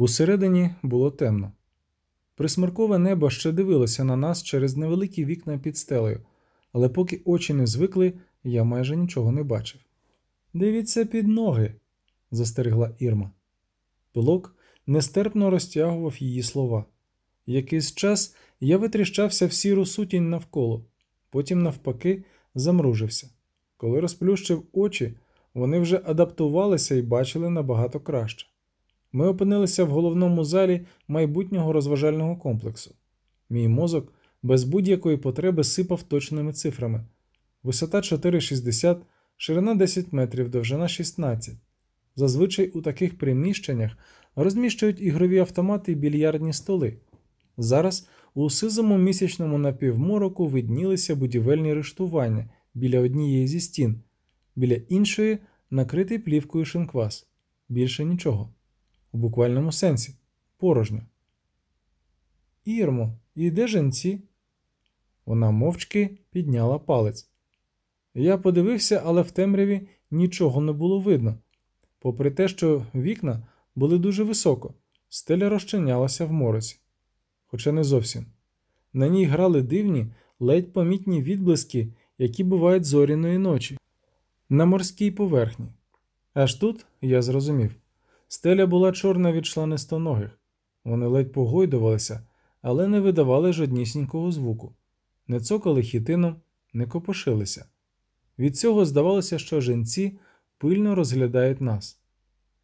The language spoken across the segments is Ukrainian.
Усередині було темно. Присмеркове небо ще дивилося на нас через невеликі вікна під стелею, але поки очі не звикли, я майже нічого не бачив. Дивіться під ноги, застерегла Ірма. Пилок нестерпно розтягував її слова. Якийсь час я витріщався в сіру сутінь навколо, потім, навпаки, замружився. Коли розплющив очі, вони вже адаптувалися і бачили набагато краще. Ми опинилися в головному залі майбутнього розважального комплексу. Мій мозок без будь-якої потреби сипав точними цифрами. Висота 4,60, ширина 10 метрів, довжина 16. Зазвичай у таких приміщеннях розміщують ігрові автомати і більярдні столи. Зараз у сизому місячному напівмороку виднілися будівельні рештування біля однієї зі стін, біля іншої накритий плівкою шинквас. Більше нічого. У буквальному сенсі порожньо. Ірмо, і де женці? Вона мовчки підняла палець. Я подивився, але в темряві нічого не було видно. Попри те, що вікна були дуже високо, стеля розчинялася в морозі. Хоча не зовсім. На ній грали дивні, ледь помітні відблиски, які бувають зоряної ночі, на морській поверхні. Аж тут я зрозумів. Стеля була чорна від чланистоногих. Вони ледь погойдувалися, але не видавали жоднісінького звуку, не цокали хітином, не копошилися. Від цього здавалося, що женці пильно розглядають нас.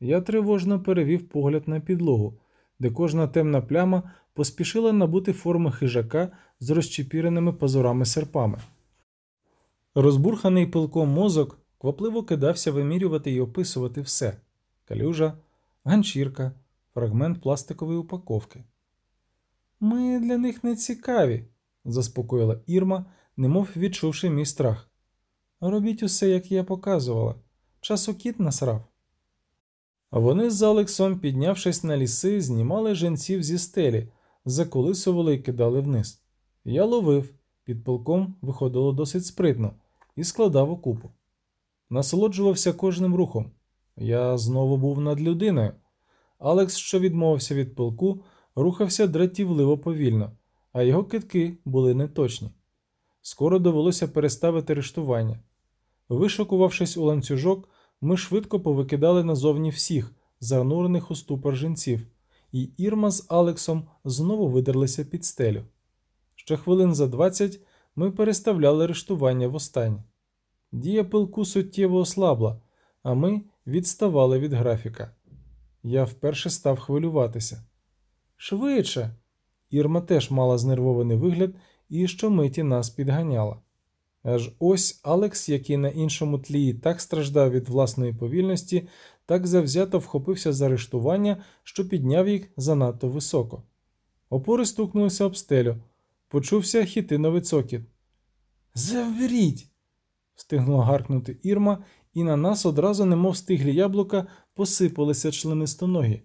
Я тривожно перевів погляд на підлогу, де кожна темна пляма поспішила набути форми хижака з розчепіреними пазурами серпами. Розбурханий пилком мозок квапливо кидався вимірювати і описувати все калюжа, ганчірка, фрагмент пластикової упаковки. Ми для них не цікаві, заспокоїла Ірма, немов відчувши мій страх. Робіть усе, як я показувала. Часокіт насрав. Вони з Алексом, піднявшись на ліси, знімали женців зі стелі, заколисували і кидали вниз. Я ловив, під полком виходило досить спритно, і складав у купу. Насолоджувався кожним рухом. Я знову був над людиною. Алекс, що відмовився від пилку, рухався дратівливо повільно, а його китки були неточні. Скоро довелося переставити рештування. Вишокувавшись у ланцюжок, ми швидко повикидали назовні всіх, занурених у ступор жінців, і Ірма з Алексом знову видерлися під стелю. Ще хвилин за двадцять ми переставляли рештування востаннє. Дія пилку суттєво ослабла, а ми відставали від графіка. Я вперше став хвилюватися. Швидше. Ірма теж мала знервований вигляд і щомиті нас підганяла. Аж ось Алекс, який на іншому тлі так страждав від власної повільності, так завзято вхопився за арештування, що підняв їх занадто високо. Опори стукнулися об стелю, почувся хітиновий цокіт. Завріть! встигнула гаркнути Ірма, і на нас одразу, немов стиглі яблука, посипалися членистоногі.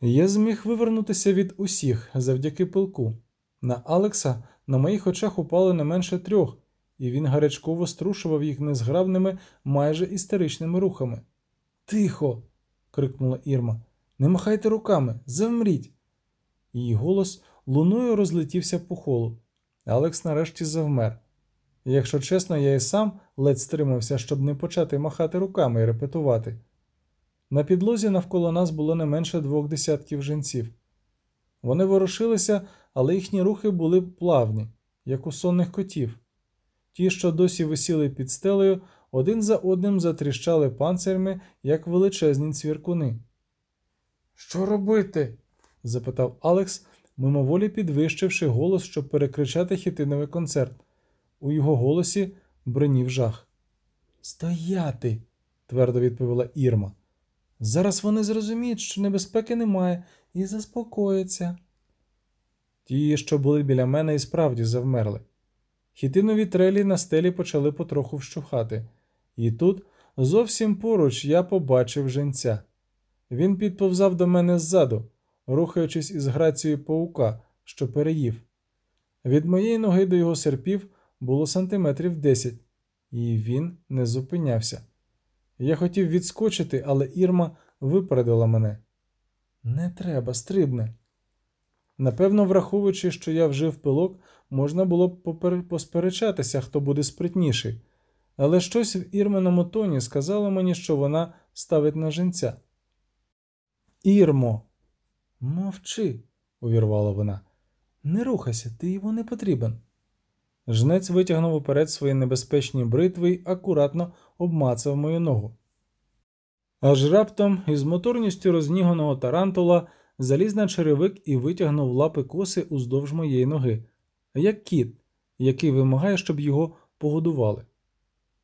Я зміг вивернутися від усіх завдяки пилку. На Алекса на моїх очах упало не менше трьох, і він гарячково струшував їх незграбними, майже істеричними рухами. Тихо. крикнула Ірма. Не махайте руками, замріть. Її голос луною розлетівся по холу. Алекс нарешті завмер. Якщо чесно, я і сам ледь стримався, щоб не почати махати руками і репетувати. На підлозі навколо нас було не менше двох десятків жінців. Вони ворушилися, але їхні рухи були плавні, як у сонних котів. Ті, що досі висіли під стелею, один за одним затріщали панцирми, як величезні цвіркуни. Що робити? запитав Алекс, мимоволі підвищивши голос, щоб перекричати хітиновий концерт. У його голосі бринів жах. Стояти, твердо відповіла Ірма. Зараз вони зрозуміють, що небезпеки немає, і заспокояться. Ті, що були біля мене, і справді завмерли. Хітинові трелі на стелі почали потроху вщухати, і тут, зовсім поруч, я побачив женця. Він підповзав до мене ззаду, рухаючись із грацією паука, що переїв. Від моєї ноги до його серпів було сантиметрів десять, і він не зупинявся. Я хотів відскочити, але Ірма випередила мене. Не треба, стрибне. Напевно, враховуючи, що я вжив пилок, можна було б посперечатися, хто буде спритніший. Але щось в Ірменому тоні сказало мені, що вона ставить на жінця. Ірмо, мовчи, увірвала вона. Не рухайся, ти йому не потрібен. Жнець витягнув уперед свої небезпечні бритви й акуратно обмацав мою ногу. Аж раптом із моторністю розніганого тарантула заліз на черевик і витягнув лапи коси уздовж моєї ноги, як кіт, який вимагає, щоб його погодували.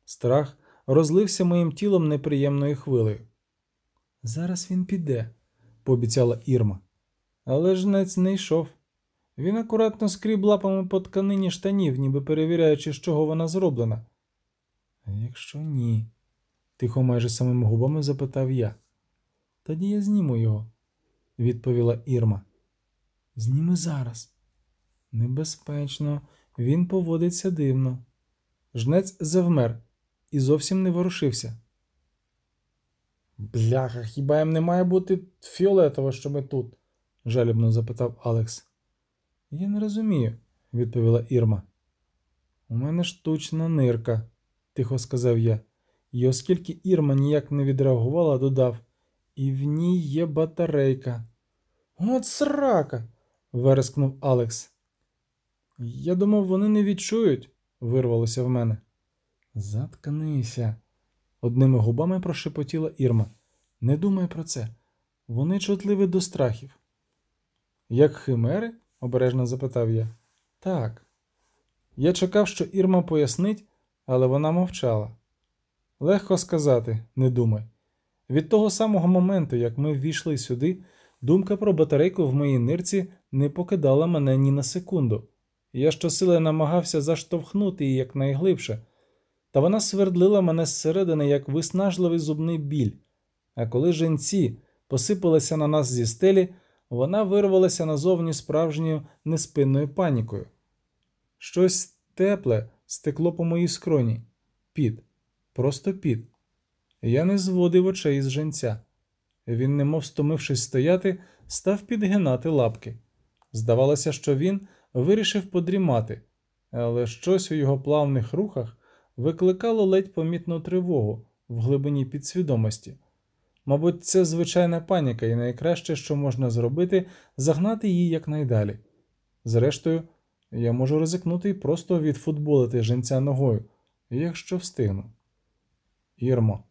Страх розлився моїм тілом неприємною хвилею. Зараз він піде, пообіцяла Ірма. Але жнець не йшов. Він акуратно скріб лапами по тканині штанів, ніби перевіряючи, з чого вона зроблена. Якщо ні, тихо майже самими губами запитав я. Тоді я зніму його, відповіла Ірма. Зніми зараз. Небезпечно, він поводиться дивно. Жнець завмер і зовсім не ворушився. Бляха, хіба їм не має бути фіолетово, що ми тут? жалібно запитав Алекс. Я не розумію, відповіла Ірма. У мене штучна нирка, тихо сказав я, і оскільки Ірма ніяк не відреагувала, додав, і в ній є батарейка. От срака. верескнув Алекс. Я думав, вони не відчують, вирвалося в мене. Заткнися, одними губами прошепотіла Ірма. Не думай про це. Вони чутливі до страхів. Як химери? Обережно запитав я. Так. Я чекав, що Ірма пояснить, але вона мовчала. Легко сказати, не думай. Від того самого моменту, як ми ввійшли сюди, думка про батарейку в моїй нирці не покидала мене ні на секунду. Я щосили намагався заштовхнути її якнайглибше, та вона свердлила мене зсередини як виснажливий зубний біль. А коли женці посипалися на нас зі стелі, вона вирвалася назовні справжньою неспинною панікою. Щось тепле стекло по моїй скроні. Під, просто під. Я не зводив очей з женця. Він, немов стомившись стояти, став підгинати лапки. Здавалося, що він вирішив подрімати, але щось у його плавних рухах викликало ледь помітну тривогу в глибині підсвідомості. Мабуть, це звичайна паніка, і найкраще, що можна зробити, загнати її якнайдалі. Зрештою, я можу ризикнути і просто відфутболити женця ногою, якщо встигну. Ірмо,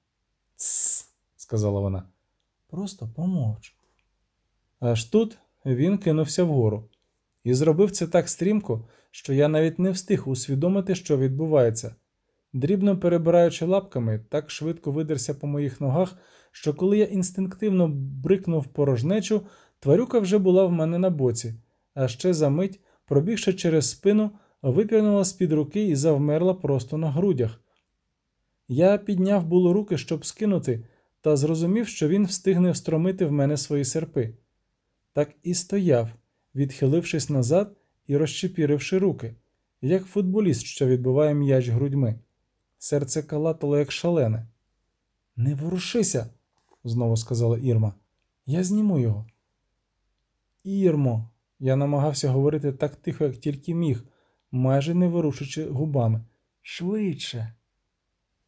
«Тсс», – сказала вона. Просто помовч. Аж тут він кинувся вгору і зробив це так стрімко, що я навіть не встиг усвідомити, що відбувається. Дрібно перебираючи лапками, так швидко видерся по моїх ногах, що коли я інстинктивно брикнув порожнечу, тварюка вже була в мене на боці, а ще за мить, пробігши через спину, випірнула з-під руки і завмерла просто на грудях. Я підняв було руки, щоб скинути, та зрозумів, що він встигне встромити в мене свої серпи. Так і стояв, відхилившись назад і розчепіривши руки, як футболіст, що відбиває м'яч грудьми. Серце калатало, як шалене. Не ворушися, знову сказала Ірма. Я зніму його. Ірмо, я намагався говорити так тихо, як тільки міг, майже не ворушачи губами. Швидше.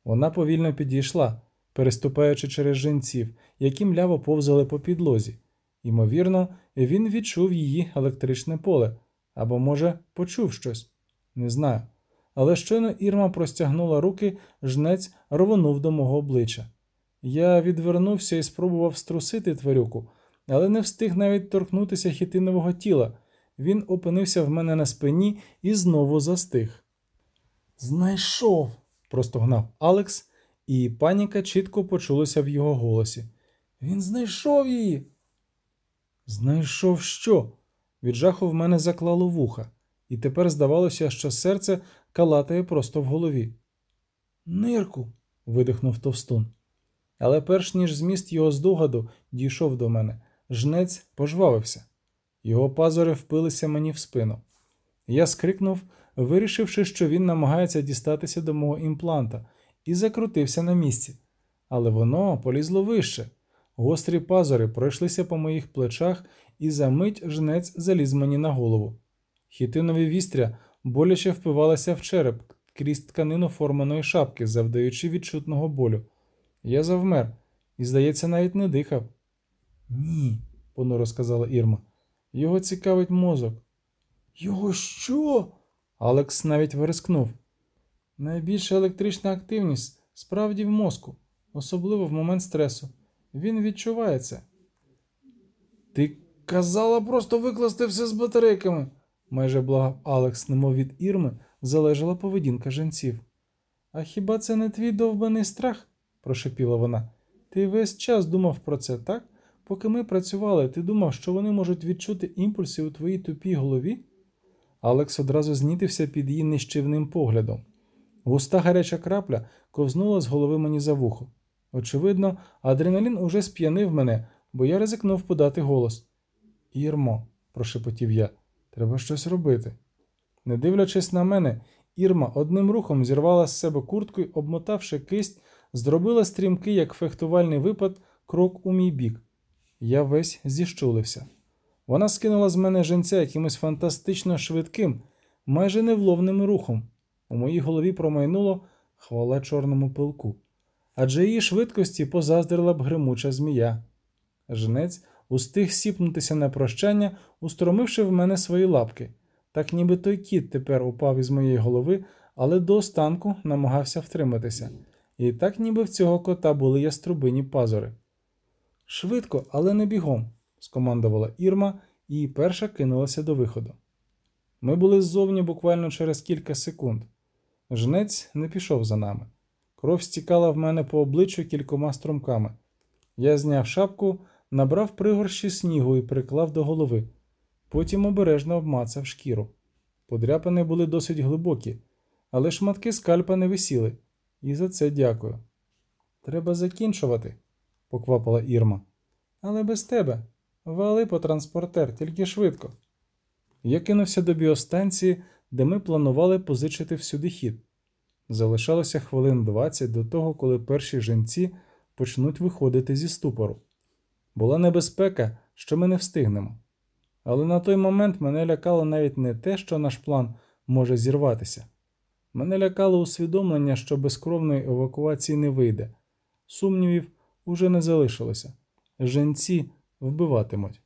Вона повільно підійшла, переступаючи через жінців, які мляво повзали по підлозі. Ймовірно, він відчув її електричне поле або, може, почув щось. Не знаю. Але щойно Ірма простягнула руки, жнець рвонув до мого обличчя. Я відвернувся і спробував струсити тварюку, але не встиг навіть торкнутися хітинового тіла. Він опинився в мене на спині і знову застиг. Знайшов, простогнав Алекс, і паніка чітко почулася в його голосі. Він знайшов її. Знайшов що? Від жаху в мене заклало вуха, і тепер здавалося, що серце калатає просто в голові. Нирку. видихнув товстун. Але перш ніж зміст його здогаду дійшов до мене, жнець пожвавився. Його пазури впилися мені в спину. Я скрикнув, вирішивши, що він намагається дістатися до мого імпланта, і закрутився на місці. Але воно полізло вище. Гострі пазури пройшлися по моїх плечах, і за мить жнець заліз мені на голову. Хітинові вістря боляче впивалися в череп крізь тканину форманої шапки, завдаючи відчутного болю. Я завмер і, здається, навіть не дихав. Ні, понуро сказала Ірма. Його цікавить мозок. Його що? Алекс навіть вирискнув. Найбільша електрична активність справді в мозку, особливо в момент стресу. Він відчуває це. Ти казала просто викласти все з батарейками, майже благав Алекс, немов від Ірми, залежала поведінка жінців. А хіба це не твій довбаний страх? прошепіла вона. Ти весь час думав про це, так? Поки ми працювали, ти думав, що вони можуть відчути імпульси у твоїй тупій голові? Алекс одразу знітився під її нищівним поглядом. Густа гаряча крапля ковзнула з голови мені за вухо. Очевидно, адреналін уже сп'янив мене, бо я ризикнув подати голос. Ірмо, прошепотів я, треба щось робити. Не дивлячись на мене, Ірма одним рухом зірвала з себе куртку й, обмотавши кисть, зробила стрімкий, як фехтувальний випад, крок у мій бік. Я весь зіщулився. Вона скинула з мене женця якимось фантастично швидким, майже невловним рухом. У моїй голові промайнуло хвала чорному пилку. Адже її швидкості позаздрила б гримуча змія. Жнець устиг сіпнутися на прощання, устромивши в мене свої лапки. Так ніби той кіт тепер упав із моєї голови, але до останку намагався втриматися. І так ніби в цього кота були яструбині пазури. Швидко, але не бігом, скомандувала Ірма і перша кинулася до виходу. Ми були ззовні буквально через кілька секунд. Жнець не пішов за нами. Кров стікала в мене по обличчю кількома струмками. Я зняв шапку, набрав пригорщі снігу і приклав до голови. Потім обережно обмацав шкіру. Подряпини були досить глибокі, але шматки скальпа не висіли, і за це дякую. Треба закінчувати, поквапила Ірма. Але без тебе. Вали по транспортер, тільки швидко. Я кинувся до біостанції, де ми планували позичити всюди хід. Залишалося хвилин 20 до того, коли перші жінці почнуть виходити зі ступору. Була небезпека, що ми не встигнемо. Але на той момент мене лякало навіть не те, що наш план може зірватися. Мене лякало усвідомлення, що безкровної евакуації не вийде. Сумнівів уже не залишилося. Женці вбиватимуть.